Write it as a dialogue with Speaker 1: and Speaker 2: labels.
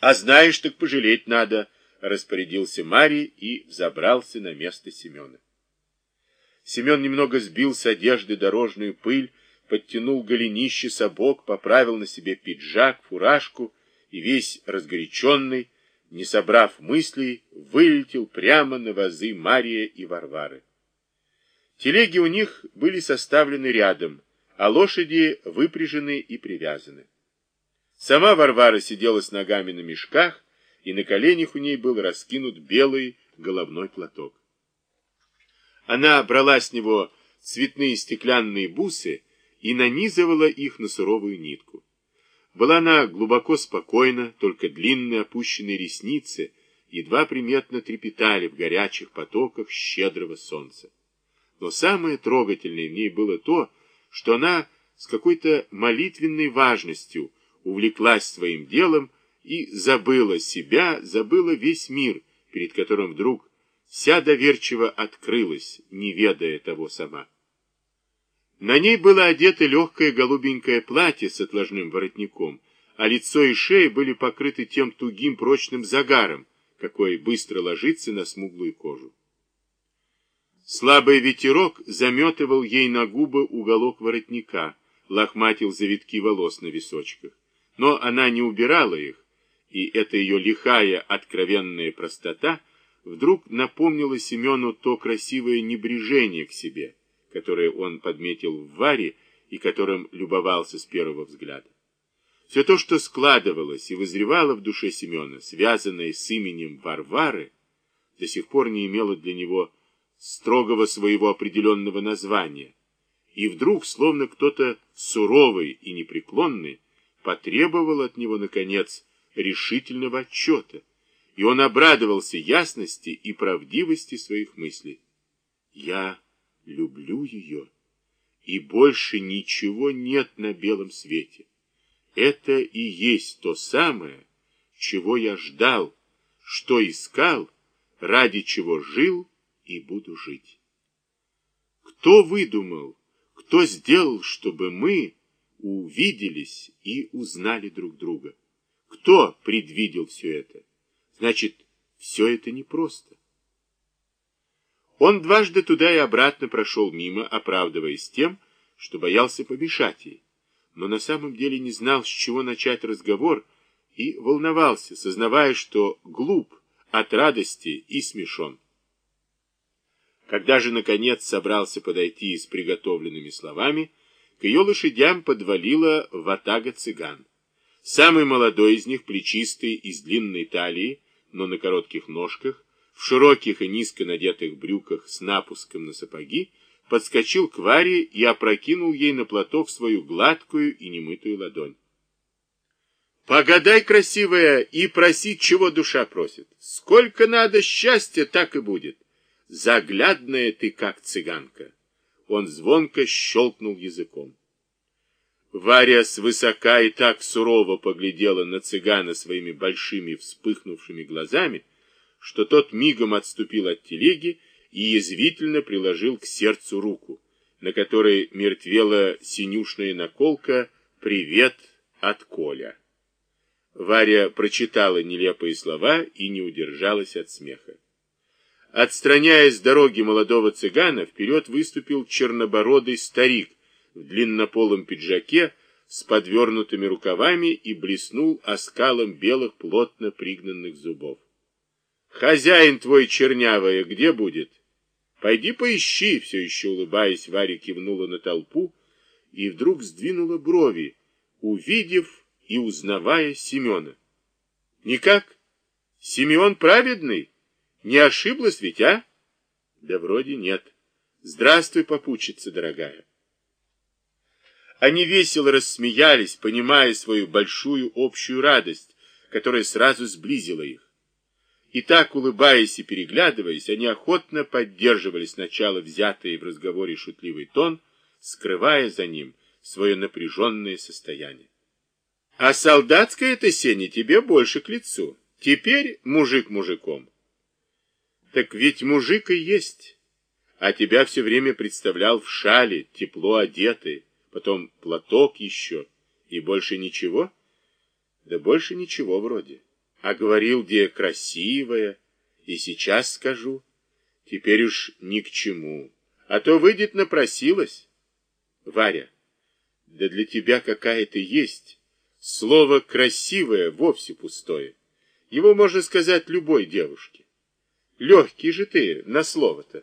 Speaker 1: А знаешь, так пожалеть надо, распорядился Марий и взобрался на место Семена. Семен немного сбил с одежды дорожную пыль, подтянул голенище сапог, поправил на себе пиджак, фуражку и весь разгоряченный, не собрав мыслей, вылетел прямо на вазы Мария и Варвары. Телеги у них были составлены рядом, а лошади выпряжены и привязаны. Сама Варвара сидела с ногами на мешках, и на коленях у ней был раскинут белый головной платок. Она брала с него цветные стеклянные бусы и нанизывала их на суровую нитку. Была она глубоко спокойна, только длинные опущенные ресницы едва приметно трепетали в горячих потоках щедрого солнца. Но самое трогательное в ней было то, что она с какой-то молитвенной важностью увлеклась своим делом и забыла себя, забыла весь мир, перед которым вдруг вся доверчиво открылась, не ведая того сама. На ней было одето легкое голубенькое платье с отложным воротником, а лицо и шея были покрыты тем тугим прочным загаром, какой быстро ложится на смуглую кожу. Слабый ветерок заметывал ей на губы уголок воротника, лохматил завитки волос на височках. Но она не убирала их, и эта ее лихая, откровенная простота вдруг напомнила Семену то красивое небрежение к себе, которое он подметил в Варе и которым любовался с первого взгляда. Все то, что складывалось и вызревало в душе Семена, связанное с именем Варвары, до сих пор не имело для него строгого своего определенного названия. И вдруг, словно кто-то суровый и непреклонный, потребовал от него, наконец, решительного отчета, и он обрадовался ясности и правдивости своих мыслей. «Я люблю ее, и больше ничего нет на белом свете. Это и есть то самое, чего я ждал, что искал, ради чего жил и буду жить. Кто выдумал, кто сделал, чтобы мы увиделись и узнали друг друга? Кто предвидел все это? Значит, все это непросто. Он дважды туда и обратно прошел мимо, оправдываясь тем, что боялся помешать ей но на самом деле не знал, с чего начать разговор, и волновался, сознавая, что глуп от радости и смешон. Когда же, наконец, собрался подойти с приготовленными словами, к ее лошадям подвалила ватага цыган. Самый молодой из них, плечистый и с длинной талией, но на коротких ножках, в широких и низко надетых брюках с напуском на сапоги, подскочил к Варе и опрокинул ей на платок свою гладкую и немытую ладонь. «Погадай, красивая, и проси, чего душа просит. Сколько надо счастья, так и будет. Заглядная ты, как цыганка!» Он звонко щелкнул языком. Варя свысока и так сурово поглядела на цыгана своими большими вспыхнувшими глазами, что тот мигом отступил от телеги и язвительно приложил к сердцу руку, на которой мертвела синюшная наколка «Привет от Коля». Варя прочитала нелепые слова и не удержалась от смеха. Отстраняясь с дороги молодого цыгана, вперед выступил чернобородый старик в длиннополом пиджаке с подвернутыми рукавами и блеснул оскалом белых плотно пригнанных зубов. «Хозяин твой чернявая где будет?» Пойди поищи, все еще улыбаясь, Варя кивнула на толпу и вдруг сдвинула брови, увидев и узнавая Семена. Никак? Симеон праведный? Не ошиблась ведь, а? Да вроде нет. Здравствуй, попутчица дорогая. Они весело рассмеялись, понимая свою большую общую радость, которая сразу сблизила их. И так, улыбаясь и переглядываясь, они охотно поддерживали сначала взятый в разговоре шутливый тон, скрывая за ним свое напряженное состояние. А солдатское это сене тебе больше к лицу. Теперь мужик мужиком. Так ведь мужик и есть. А тебя все время представлял в шале, тепло одетый, потом платок еще, и больше ничего? Да больше ничего вроде. А говорил, где красивая, и сейчас скажу. Теперь уж ни к чему, а то выйдет напросилась. Варя, да для тебя какая-то есть. Слово «красивое» вовсе пустое. Его можно сказать любой девушке. Легкий же ты на слово-то.